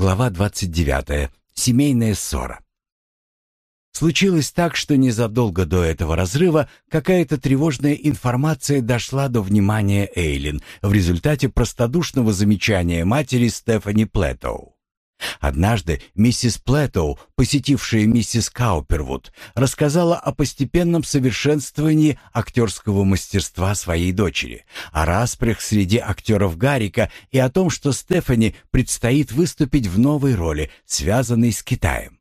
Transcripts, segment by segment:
Глава 29. Семейная ссора. Случилось так, что незадолго до этого разрыва какая-то тревожная информация дошла до внимания Эйлин в результате простодушного замечания матери Стефани Плетоу. Однажды миссис Плетоу, посетившая миссис Каупервуд, рассказала о постепенном совершенствовании актерского мастерства своей дочери, о распрях среди актеров Гарика и о том, что Стефани предстоит выступить в новой роли, связанной с Китаем.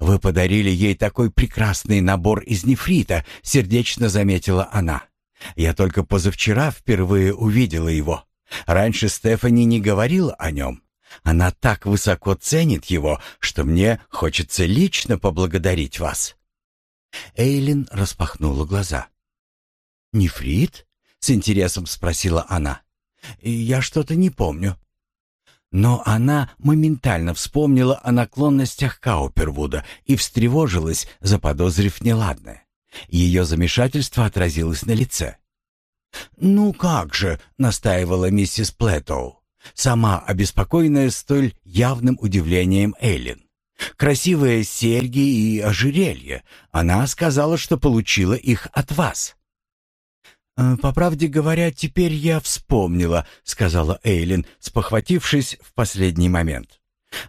«Вы подарили ей такой прекрасный набор из нефрита», — сердечно заметила она. «Я только позавчера впервые увидела его. Раньше Стефани не говорила о нем. Она так высоко ценит его, что мне хочется лично поблагодарить вас». Эйлин распахнула глаза. «Нефрит?» — с интересом спросила она. «Я что-то не помню». Но она моментально вспомнила о наклонностях Каупервуда и встревожилась, заподозрив неладное. Ее замешательство отразилось на лице. «Ну как же», — настаивала миссис Плетоу, сама обеспокоенная столь явным удивлением Эллен. «Красивые серьги и ожерелье. Она сказала, что получила их от вас». «Э, «По правде говоря, теперь я вспомнила», — сказала Эйлин, спохватившись в последний момент.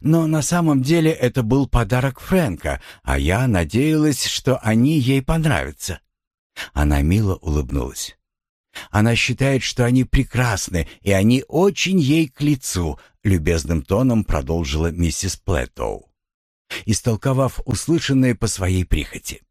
«Но на самом деле это был подарок Фрэнка, а я надеялась, что они ей понравятся». Она мило улыбнулась. «Она считает, что они прекрасны, и они очень ей к лицу», — любезным тоном продолжила миссис Плэттоу, истолковав услышанное по своей прихоти.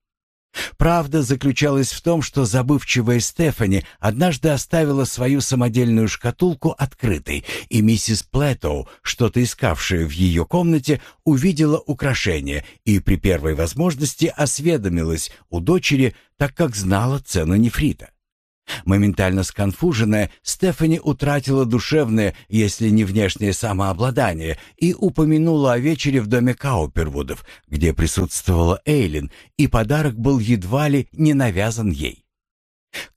Правда заключалась в том, что забывчивая Стефани однажды оставила свою самодельную шкатулку открытой, и миссис Плэтоу, что-то искавшая в ее комнате, увидела украшение и при первой возможности осведомилась у дочери, так как знала цену нефрита. Моментально сконфуженная, Стефани утратила душевное, если не внешнее самообладание, и упомянула о вечере в доме Каупервудов, где присутствовала Эйлин, и подарок был едва ли не навязан ей.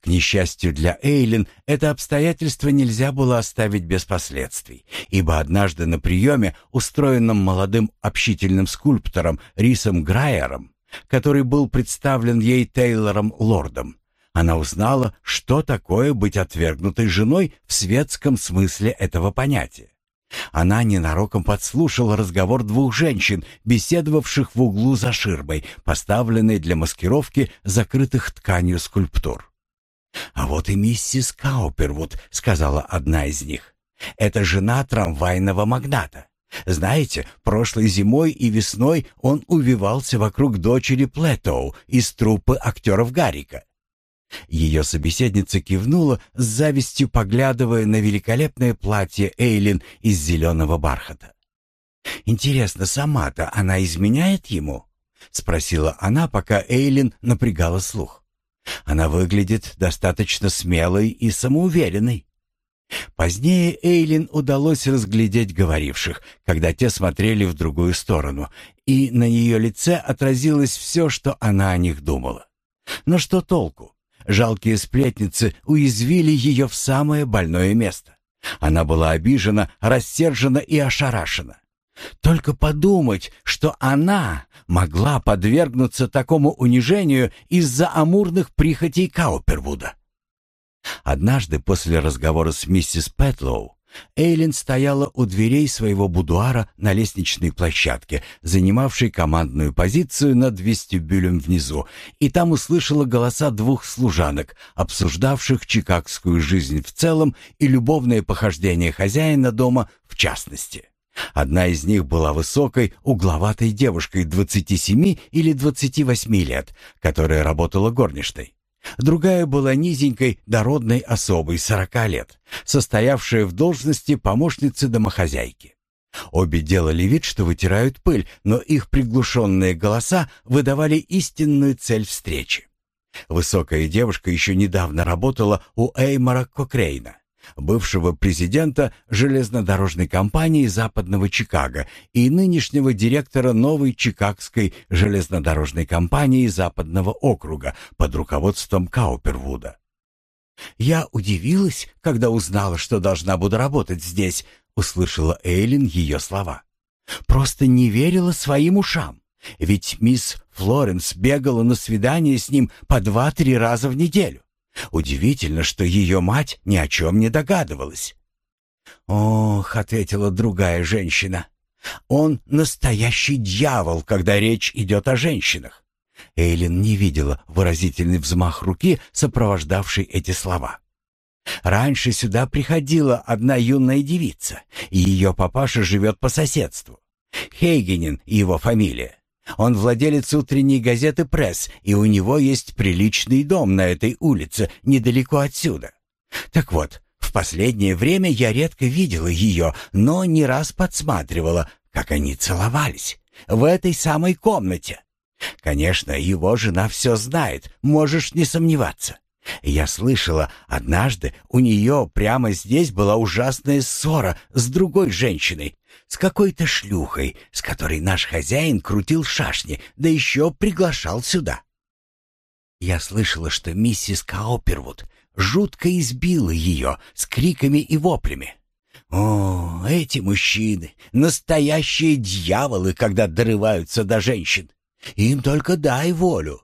К несчастью для Эйлин, это обстоятельство нельзя было оставить без последствий, ибо однажды на приеме, устроенном молодым общительным скульптором Рисом Грайером, который был представлен ей Тейлором Лордом, она узнала, что такое быть отвергнутой женой в светском смысле этого понятия. Она ненароком подслушала разговор двух женщин, беседовавших в углу за ширмой, поставленной для маскировки закрытых тканью скульптур. «А вот и миссис Каупервуд», — сказала одна из них. «Это жена трамвайного магната. Знаете, прошлой зимой и весной он увивался вокруг дочери Плетоу из труппы актеров Гарика. Ее собеседница кивнула, с завистью поглядывая на великолепное платье Эйлин из зеленого бархата. «Интересно, сама-то она изменяет ему?» — спросила она, пока Эйлин напрягала слух. «Она выглядит достаточно смелой и самоуверенной». Позднее Эйлин удалось разглядеть говоривших, когда те смотрели в другую сторону, и на ее лице отразилось все, что она о них думала. Но что толку? Жалкие сплетницы уязвили ее в самое больное место. Она была обижена, рассержена и ошарашена. Только подумать, что она могла подвергнуться такому унижению из-за амурных прихотей Каупервуда. Однажды после разговора с миссис Петлоу Эйлин стояла у дверей своего будуара на лестничной площадке, занимавшей командную позицию над вестибюлем внизу, и там услышала голоса двух служанок, обсуждавших чикагскую жизнь в целом и любовное похождение хозяина дома в частности. Одна из них была высокой, угловатой девушкой 27 или 28 лет, которая работала горничной. Другая была низенькой, дородной особой сорока лет, состоявшая в должности помощницы домохозяйки. Обе делали вид, что вытирают пыль, но их приглушенные голоса выдавали истинную цель встречи. Высокая девушка еще недавно работала у Эймора Кокрейна бывшего президента железнодорожной компании Западного Чикаго и нынешнего директора новой Чикагской железнодорожной компании Западного округа под руководством Каупервуда. «Я удивилась, когда узнала, что должна буду работать здесь», — услышала Эйлин ее слова. Просто не верила своим ушам. Ведь мисс Флоренс бегала на свидание с ним по два-три раза в неделю. Удивительно, что ее мать ни о чем не догадывалась. «Ох», — ответила другая женщина, — «он настоящий дьявол, когда речь идет о женщинах». Эйлин не видела выразительный взмах руки, сопровождавший эти слова. Раньше сюда приходила одна юная девица, и ее папаша живет по соседству. Хейгенен его фамилия. Он владелец утренней газеты «Пресс», и у него есть приличный дом на этой улице, недалеко отсюда. Так вот, в последнее время я редко видела ее, но не раз подсматривала, как они целовались. В этой самой комнате. Конечно, его жена все знает, можешь не сомневаться. Я слышала, однажды у нее прямо здесь была ужасная ссора с другой женщиной, с какой-то шлюхой, с которой наш хозяин крутил шашни, да еще приглашал сюда. Я слышала, что миссис Каупервуд жутко избила ее с криками и воплями. О, эти мужчины — настоящие дьяволы, когда дорываются до женщин. Им только дай волю.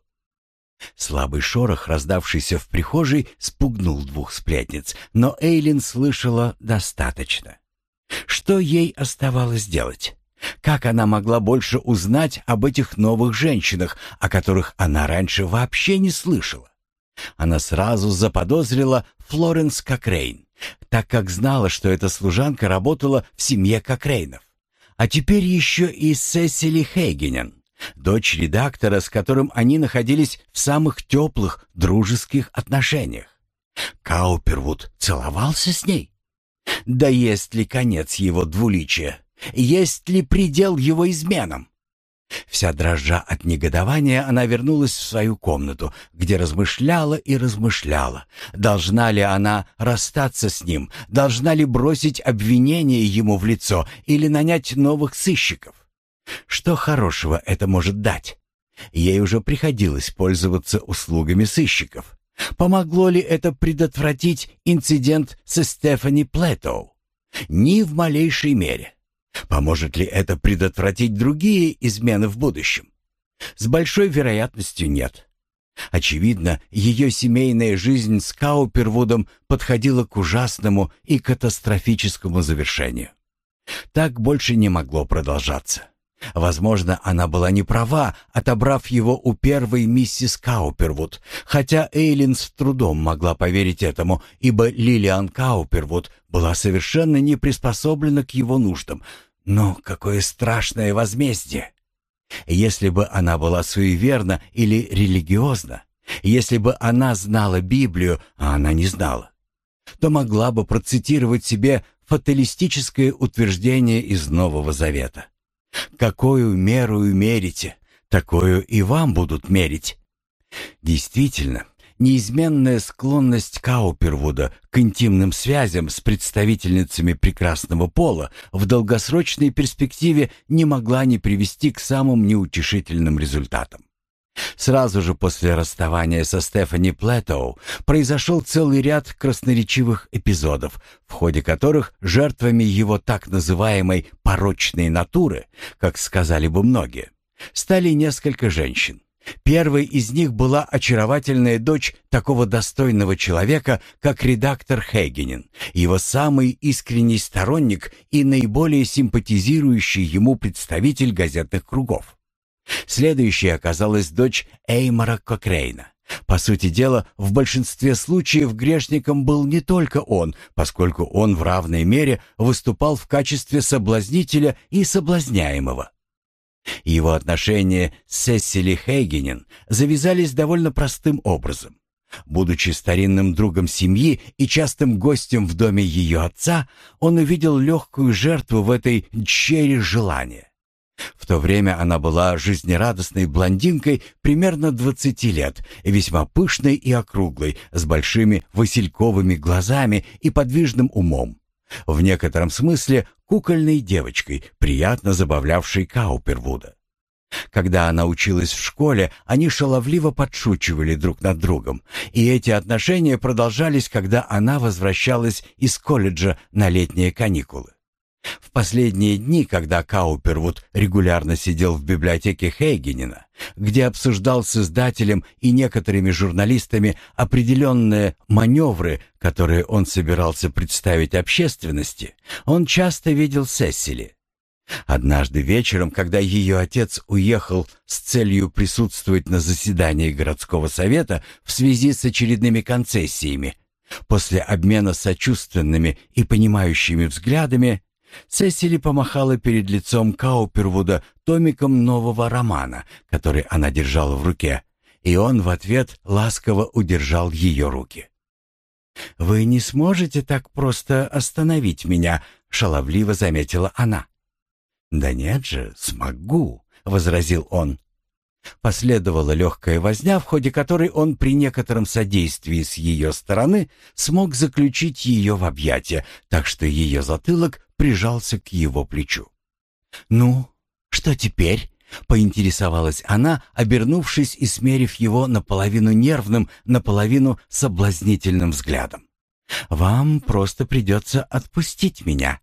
Слабый шорох, раздавшийся в прихожей, спугнул двух сплетниц, но Эйлин слышала достаточно. Что ей оставалось делать? Как она могла больше узнать об этих новых женщинах, о которых она раньше вообще не слышала? Она сразу заподозрила Флоренс Кокрейн, так как знала, что эта служанка работала в семье Кокрейнов. А теперь еще и Сесили Хейгенен дочь редактора, с которым они находились в самых теплых дружеских отношениях. Каупервуд целовался с ней? Да есть ли конец его двуличия? Есть ли предел его изменам? Вся дрожа от негодования, она вернулась в свою комнату, где размышляла и размышляла. Должна ли она расстаться с ним? Должна ли бросить обвинение ему в лицо или нанять новых сыщиков? Что хорошего это может дать? Ей уже приходилось пользоваться услугами сыщиков. Помогло ли это предотвратить инцидент со Стефани Плетоу? Ни в малейшей мере. Поможет ли это предотвратить другие измены в будущем? С большой вероятностью нет. Очевидно, ее семейная жизнь с Каупервудом подходила к ужасному и катастрофическому завершению. Так больше не могло продолжаться. Возможно, она была не права, отобрав его у первой миссис Каупервуд, хотя Эйлин с трудом могла поверить этому, ибо Лилиан Каупервуд была совершенно не приспособлена к его нуждам. Но какое страшное возмездие! Если бы она была суеверна или религиозна, если бы она знала Библию, а она не знала, то могла бы процитировать себе фаталистическое утверждение из Нового Завета. Какую меру мерите, такую и вам будут мерить. Действительно, неизменная склонность Каупервуда к интимным связям с представительницами прекрасного пола в долгосрочной перспективе не могла не привести к самым неутешительным результатам. Сразу же после расставания со Стефани Плэтоу произошел целый ряд красноречивых эпизодов, в ходе которых жертвами его так называемой «порочной натуры», как сказали бы многие, стали несколько женщин. Первой из них была очаровательная дочь такого достойного человека, как редактор Хейгенен, его самый искренний сторонник и наиболее симпатизирующий ему представитель газетных кругов. Следующей оказалась дочь Эймора Кокрейна. По сути дела, в большинстве случаев грешником был не только он, поскольку он в равной мере выступал в качестве соблазнителя и соблазняемого. Его отношения с Сесили Хейгенен завязались довольно простым образом. Будучи старинным другом семьи и частым гостем в доме ее отца, он увидел легкую жертву в этой чере желания. В то время она была жизнерадостной блондинкой примерно 20 лет, весьма пышной и округлой, с большими васильковыми глазами и подвижным умом. В некотором смысле кукольной девочкой, приятно забавлявшей Каупервуда. Когда она училась в школе, они шаловливо подшучивали друг над другом, и эти отношения продолжались, когда она возвращалась из колледжа на летние каникулы. В последние дни, когда Каупервуд регулярно сидел в библиотеке Хейгенена, где обсуждал с издателем и некоторыми журналистами определенные маневры, которые он собирался представить общественности, он часто видел Сесили. Однажды вечером, когда ее отец уехал с целью присутствовать на заседании городского совета в связи с очередными концессиями, после обмена сочувственными и понимающими взглядами, Сесили помахала перед лицом Каупервуда томиком нового романа, который она держала в руке, и он в ответ ласково удержал ее руки. «Вы не сможете так просто остановить меня», — шаловливо заметила она. «Да нет же, смогу», — возразил он. Последовала легкая возня, в ходе которой он при некотором содействии с ее стороны смог заключить ее в объятия, так что ее затылок прижался к его плечу. «Ну, что теперь?» — поинтересовалась она, обернувшись и смерив его наполовину нервным, наполовину соблазнительным взглядом. «Вам просто придется отпустить меня».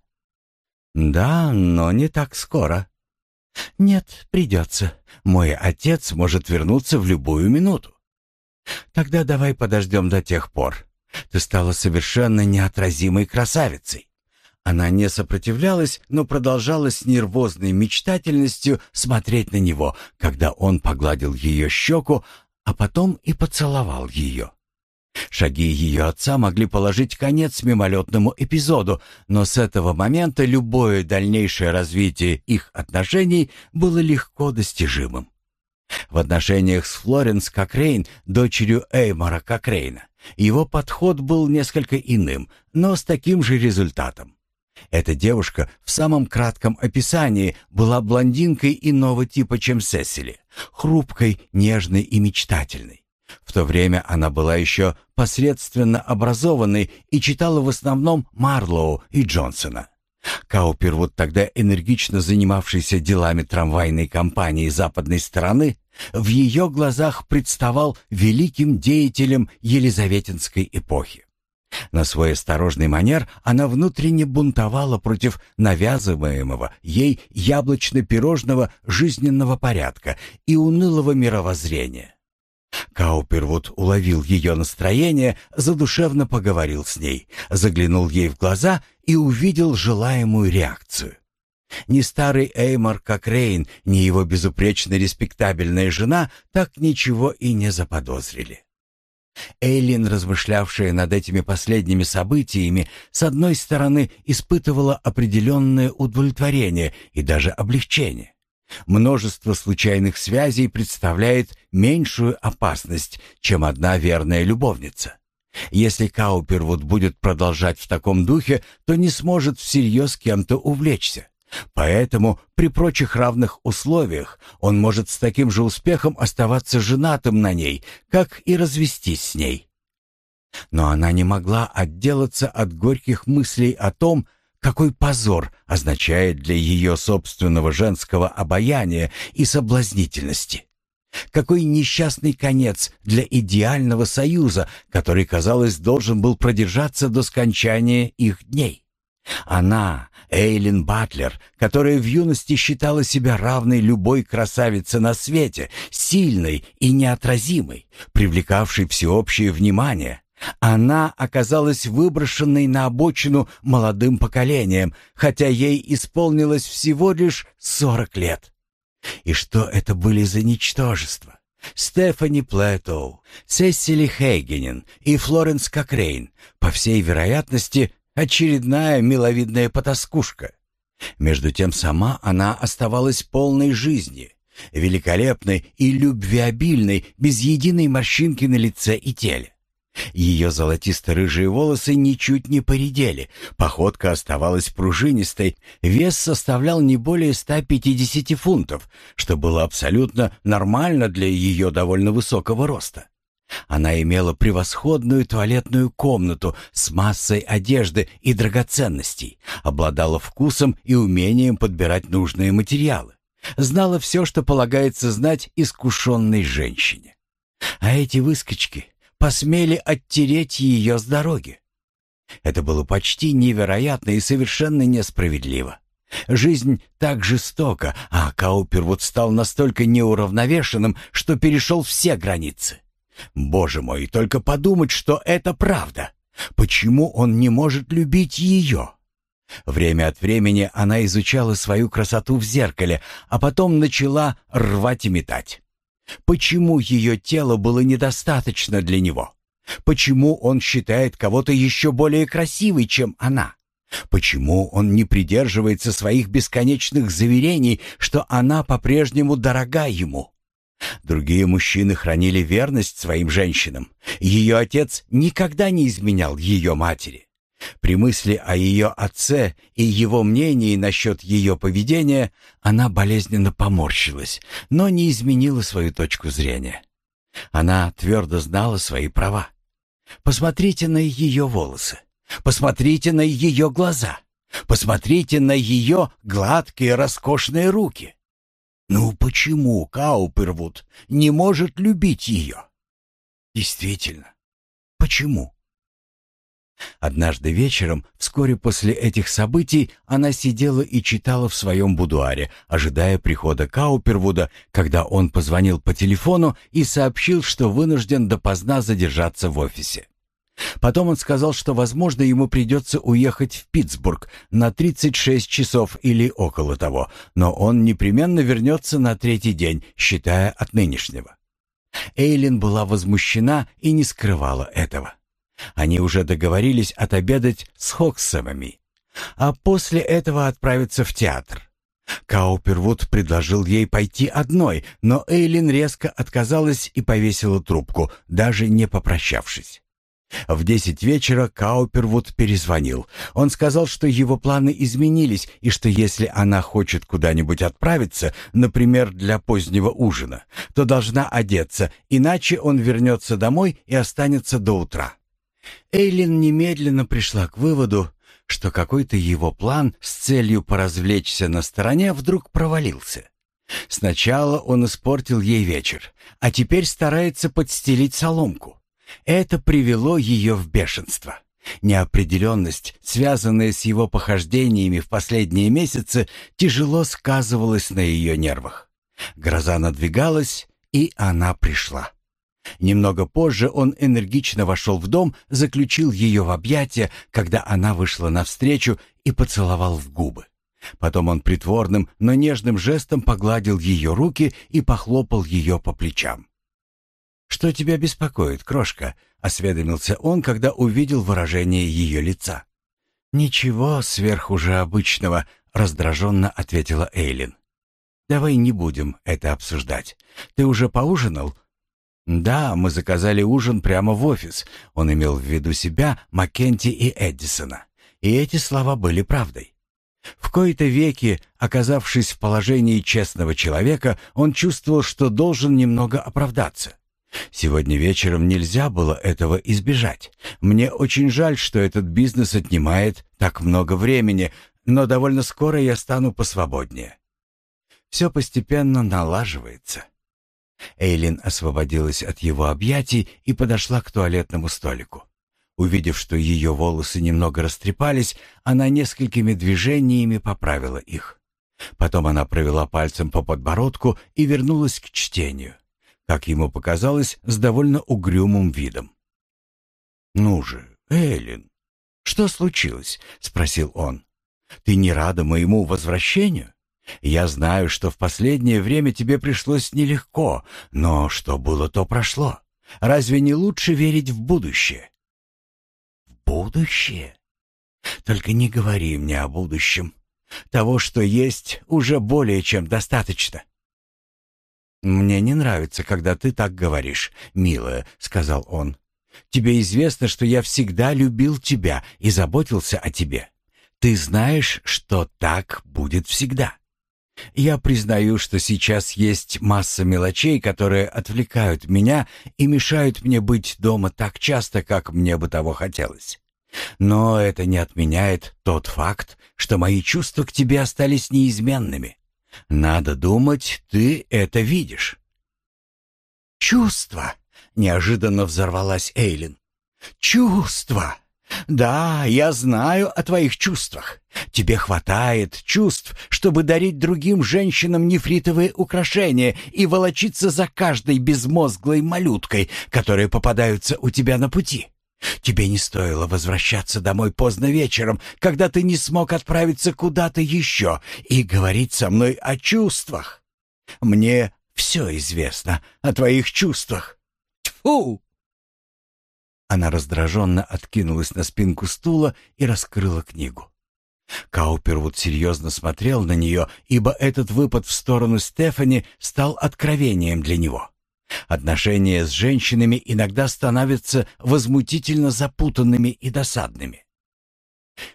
«Да, но не так скоро». «Нет, придется. Мой отец может вернуться в любую минуту». «Тогда давай подождем до тех пор. Ты стала совершенно неотразимой красавицей. Она не сопротивлялась, но продолжала с нервозной мечтательностью смотреть на него, когда он погладил ее щеку, а потом и поцеловал ее. Шаги ее отца могли положить конец мимолетному эпизоду, но с этого момента любое дальнейшее развитие их отношений было легко достижимым. В отношениях с Флоренс Кокрейн, дочерью Эймора Кокрейна, его подход был несколько иным, но с таким же результатом. Эта девушка в самом кратком описании была блондинкой иного типа, чем Сесили, хрупкой, нежной и мечтательной. В то время она была еще посредственно образованной и читала в основном Марлоу и Джонсона. Каупервуд, тогда энергично занимавшийся делами трамвайной компании западной стороны, в ее глазах представал великим деятелем Елизаветинской эпохи. На свой осторожный манер она внутренне бунтовала против навязываемого ей яблочно-пирожного жизненного порядка и унылого мировоззрения. Каупервуд уловил ее настроение, задушевно поговорил с ней, заглянул ей в глаза и увидел желаемую реакцию. Ни старый Эймор Кокрейн, ни его безупречно респектабельная жена так ничего и не заподозрили. Эйлин, размышлявшая над этими последними событиями, с одной стороны испытывала определенное удовлетворение и даже облегчение. Множество случайных связей представляет меньшую опасность, чем одна верная любовница. Если Каупервуд будет продолжать в таком духе, то не сможет всерьез кем-то увлечься. Поэтому при прочих равных условиях он может с таким же успехом оставаться женатым на ней, как и развестись с ней. Но она не могла отделаться от горьких мыслей о том, какой позор означает для ее собственного женского обаяния и соблазнительности. Какой несчастный конец для идеального союза, который, казалось, должен был продержаться до скончания их дней. Она, Эйлин Батлер, которая в юности считала себя равной любой красавице на свете, сильной и неотразимой, привлекавшей всеобщее внимание, она оказалась выброшенной на обочину молодым поколением, хотя ей исполнилось всего лишь сорок лет. И что это были за ничтожества? Стефани Плэтоу, Сесили Хейгенен и Флоренс Кокрейн, по всей вероятности, Очередная миловидная потаскушка. Между тем сама она оставалась полной жизни, великолепной и любвеобильной, без единой морщинки на лице и теле. Ее золотисто-рыжие волосы ничуть не поредели, походка оставалась пружинистой, вес составлял не более 150 фунтов, что было абсолютно нормально для ее довольно высокого роста. Она имела превосходную туалетную комнату с массой одежды и драгоценностей, обладала вкусом и умением подбирать нужные материалы, знала все, что полагается знать искушенной женщине. А эти выскочки посмели оттереть ее с дороги. Это было почти невероятно и совершенно несправедливо. Жизнь так жестока, а Каупервуд стал настолько неуравновешенным, что перешел все границы. Боже мой, только подумать, что это правда. Почему он не может любить ее? Время от времени она изучала свою красоту в зеркале, а потом начала рвать и метать. Почему ее тело было недостаточно для него? Почему он считает кого-то еще более красивой, чем она? Почему он не придерживается своих бесконечных заверений, что она по-прежнему дорога ему? Другие мужчины хранили верность своим женщинам. Ее отец никогда не изменял ее матери. При мысли о ее отце и его мнении насчет ее поведения она болезненно поморщилась, но не изменила свою точку зрения. Она твердо знала свои права. Посмотрите на ее волосы. Посмотрите на ее глаза. Посмотрите на ее гладкие роскошные руки. Ну почему Каупервуд не может любить ее? Действительно, почему? Однажды вечером, вскоре после этих событий, она сидела и читала в своем будуаре, ожидая прихода Каупервуда, когда он позвонил по телефону и сообщил, что вынужден допоздна задержаться в офисе. Потом он сказал, что, возможно, ему придется уехать в Питтсбург на 36 часов или около того, но он непременно вернется на третий день, считая от нынешнего. Эйлин была возмущена и не скрывала этого. Они уже договорились отобедать с Хоксэмами, а после этого отправиться в театр. Каупервуд предложил ей пойти одной, но Эйлин резко отказалась и повесила трубку, даже не попрощавшись. В десять вечера Каупервуд перезвонил. Он сказал, что его планы изменились и что если она хочет куда-нибудь отправиться, например, для позднего ужина, то должна одеться, иначе он вернется домой и останется до утра. Эйлин немедленно пришла к выводу, что какой-то его план с целью поразвлечься на стороне вдруг провалился. Сначала он испортил ей вечер, а теперь старается подстелить соломку. Это привело ее в бешенство. Неопределенность, связанная с его похождениями в последние месяцы, тяжело сказывалась на ее нервах. Гроза надвигалась, и она пришла. Немного позже он энергично вошел в дом, заключил ее в объятия, когда она вышла навстречу и поцеловал в губы. Потом он притворным, но нежным жестом погладил ее руки и похлопал ее по плечам. «Что тебя беспокоит, крошка?» — осведомился он, когда увидел выражение ее лица. «Ничего сверх уже обычного», — раздраженно ответила Эйлин. «Давай не будем это обсуждать. Ты уже поужинал?» «Да, мы заказали ужин прямо в офис». Он имел в виду себя, Маккенти и Эдисона. И эти слова были правдой. В кои-то веки, оказавшись в положении честного человека, он чувствовал, что должен немного оправдаться. Сегодня вечером нельзя было этого избежать. Мне очень жаль, что этот бизнес отнимает так много времени, но довольно скоро я стану посвободнее. Все постепенно налаживается. Эйлин освободилась от его объятий и подошла к туалетному столику. Увидев, что ее волосы немного растрепались, она несколькими движениями поправила их. Потом она провела пальцем по подбородку и вернулась к чтению, как ему показалось, с довольно угрюмым видом. «Ну же, Эйлин, что случилось?» — спросил он. «Ты не рада моему возвращению?» Я знаю, что в последнее время тебе пришлось нелегко, но что было, то прошло. Разве не лучше верить в будущее? В будущее? Только не говори мне о будущем. Того, что есть, уже более чем достаточно. Мне не нравится, когда ты так говоришь, милая, сказал он. Тебе известно, что я всегда любил тебя и заботился о тебе. Ты знаешь, что так будет всегда. Я признаю, что сейчас есть масса мелочей, которые отвлекают меня и мешают мне быть дома так часто, как мне бы того хотелось. Но это не отменяет тот факт, что мои чувства к тебе остались неизменными. Надо думать, ты это видишь. Чувства, неожиданно взорвалась Эйлин. Чувства. Да, я знаю о твоих чувствах. Тебе хватает чувств, чтобы дарить другим женщинам нефритовые украшения и волочиться за каждой безмозглой малюткой, которые попадаются у тебя на пути. Тебе не стоило возвращаться домой поздно вечером, когда ты не смог отправиться куда-то еще и говорить со мной о чувствах. Мне все известно о твоих чувствах. Тьфу! Она раздраженно откинулась на спинку стула и раскрыла книгу. Каупервуд серьезно смотрел на нее, ибо этот выпад в сторону Стефани стал откровением для него. Отношения с женщинами иногда становятся возмутительно запутанными и досадными.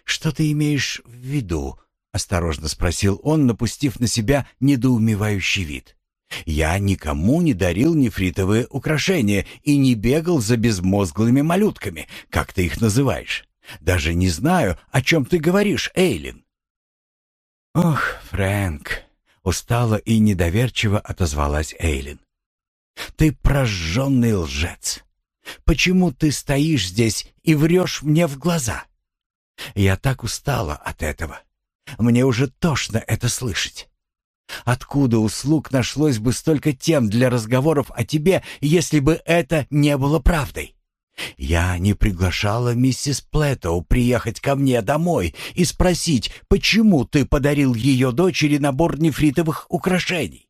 «Что ты имеешь в виду?» — осторожно спросил он, напустив на себя недоумевающий вид. Я никому не дарил нефритовые украшения и не бегал за безмозглыми малютками, как ты их называешь. Даже не знаю, о чем ты говоришь, Эйлин». «Ох, Фрэнк», — устало и недоверчиво отозвалась Эйлин. «Ты прожженный лжец. Почему ты стоишь здесь и врешь мне в глаза? Я так устала от этого. Мне уже тошно это слышать. Откуда у слуг нашлось бы столько тем для разговоров о тебе, если бы это не было правдой? Я не приглашала миссис Плэттоу приехать ко мне домой и спросить, почему ты подарил ее дочери набор нефритовых украшений.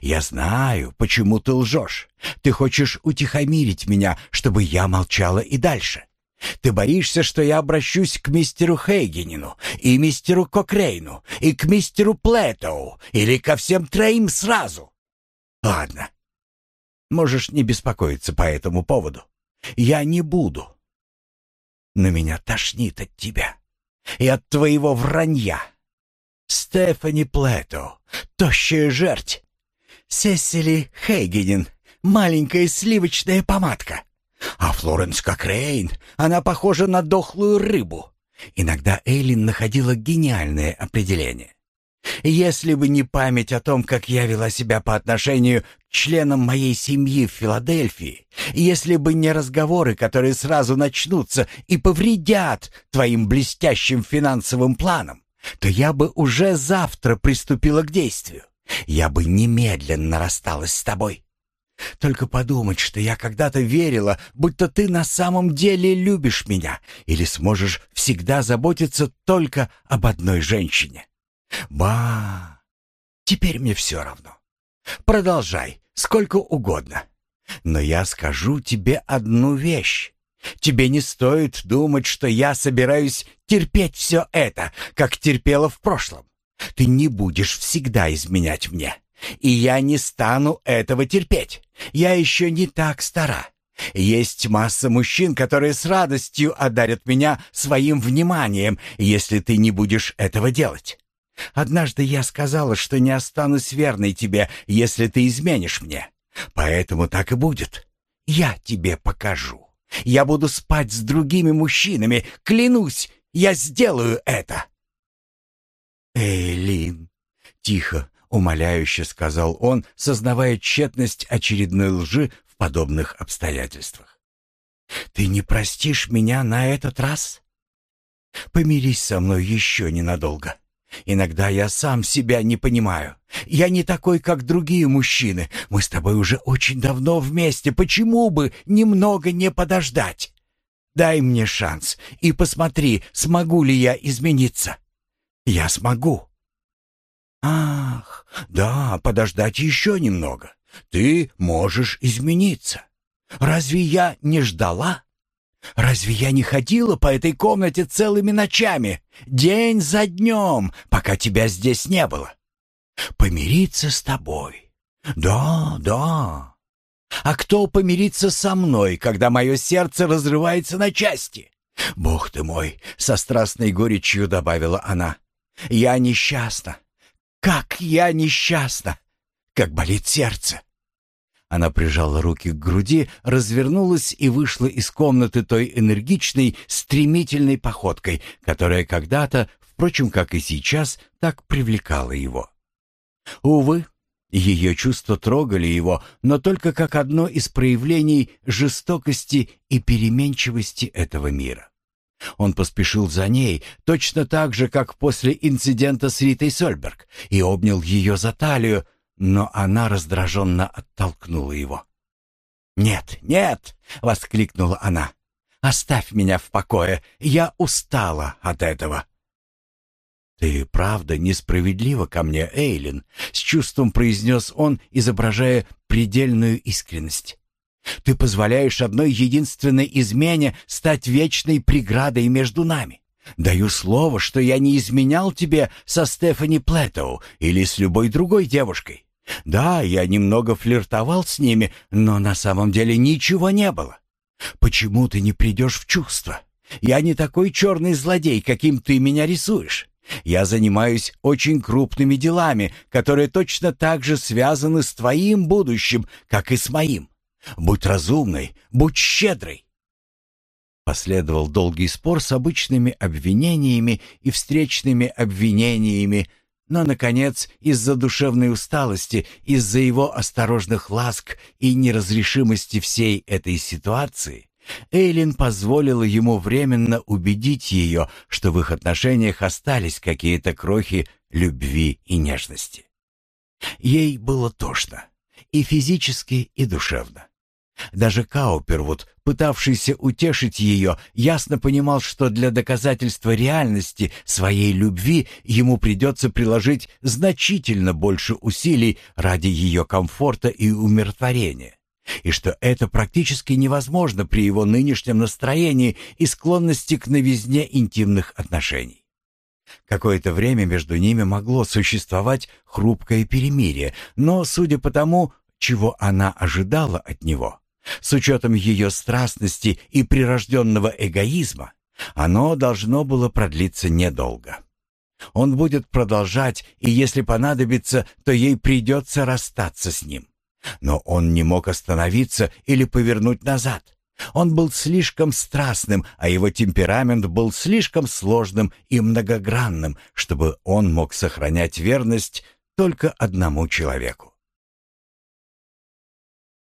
Я знаю, почему ты лжешь. Ты хочешь утихомирить меня, чтобы я молчала и дальше. Ты боишься, что я обращусь к мистеру Хейгенину и мистеру Кокрейну и к мистеру Плэтоу или ко всем троим сразу? Ладно. Можешь не беспокоиться по этому поводу. Я не буду. Но меня тошнит от тебя и от твоего вранья. Стефани Плэтоу, тощая жерть. Сесили Хейгенин, маленькая сливочная помадка. А Флоренс Кокрейн, она похожа на дохлую рыбу. Иногда Эйлин находила гениальное определение. Если бы не память о том, как я вела себя по отношению к членам моей семьи в Филадельфии, если бы не разговоры, которые сразу начнутся и повредят твоим блестящим финансовым планам, то я бы уже завтра приступила к действию. Я бы немедленно рассталась с тобой. Только подумать, что я когда-то верила, будто ты на самом деле любишь меня или сможешь всегда заботиться только об одной женщине. Ба! Теперь мне все равно. Продолжай, сколько угодно. Но я скажу тебе одну вещь. Тебе не стоит думать, что я собираюсь терпеть все это, как терпела в прошлом. Ты не будешь всегда изменять мне. И я не стану этого терпеть. Я еще не так стара. Есть масса мужчин, которые с радостью одарят меня своим вниманием, если ты не будешь этого делать. Однажды я сказала, что не останусь верной тебе, если ты изменишь мне. Поэтому так и будет. Я тебе покажу. Я буду спать с другими мужчинами, клянусь, я сделаю это. Эйлин, тихо, умоляюще сказал он, сознавая тщетность очередной лжи в подобных обстоятельствах. Ты не простишь меня на этот раз? Помирись со мной еще ненадолго. Иногда я сам себя не понимаю. Я не такой, как другие мужчины. Мы с тобой уже очень давно вместе. Почему бы немного не подождать? Дай мне шанс и посмотри, смогу ли я измениться. Я смогу. Ах, да, подождать еще немного. Ты можешь измениться. Разве я не ждала? Разве я не ходила по этой комнате целыми ночами, день за днем, пока тебя здесь не было? Помириться с тобой. Да, да. А кто помирится со мной, когда мое сердце разрывается на части? Бог ты мой, со страстной горечью добавила она. Я несчастна. Как я несчастна! Как болит сердце!» Она прижала руки к груди, развернулась и вышла из комнаты той энергичной, стремительной походкой, которая когда-то, впрочем, как и сейчас, так привлекала его. Увы, ее чувства трогали его, но только как одно из проявлений жестокости и переменчивости этого мира. Он поспешил за ней, точно так же, как после инцидента с Ритой Сольберг, и обнял ее за талию, но она раздраженно оттолкнула его. «Нет, нет!» — воскликнула она. «Оставь меня в покое, я устала от этого». «Ты правда несправедлива ко мне, Эйлин», — с чувством произнес он, изображая предельную искренность. «Ты позволяешь одной единственной измене стать вечной преградой между нами. Даю слово, что я не изменял тебе со Стефани Плэтоу или с любой другой девушкой. Да, я немного флиртовал с ними, но на самом деле ничего не было. Почему ты не придешь в чувство? Я не такой черный злодей, каким ты меня рисуешь. Я занимаюсь очень крупными делами, которые точно так же связаны с твоим будущим, как и с моим. Будь разумной, будь щедрой. Последовал долгий спор с обычными обвинениями и встречными обвинениями, но, наконец, из-за душевной усталости, из-за его осторожных ласк и неразрешимости всей этой ситуации, Эйлин позволила ему временно убедить ее, что в их отношениях остались какие-то крохи любви и нежности. Ей было тошно, и физически, и душевно. Даже Каупервуд, пытавшийся утешить ее, ясно понимал, что для доказательства реальности своей любви ему придется приложить значительно больше усилий ради ее комфорта и умиротворения и что это практически невозможно при его нынешнем настроении и склонности к новизне интимных отношений. Какое-то время между ними могло существовать хрупкое перемирие, но, судя по тому, чего она ожидала от него, с учетом ее страстности и прирожденного эгоизма, оно должно было продлиться недолго. Он будет продолжать, и если понадобится, то ей придется расстаться с ним. Но он не мог остановиться или повернуть назад. Он был слишком страстным, а его темперамент был слишком сложным и многогранным, чтобы он мог сохранять верность только одному человеку.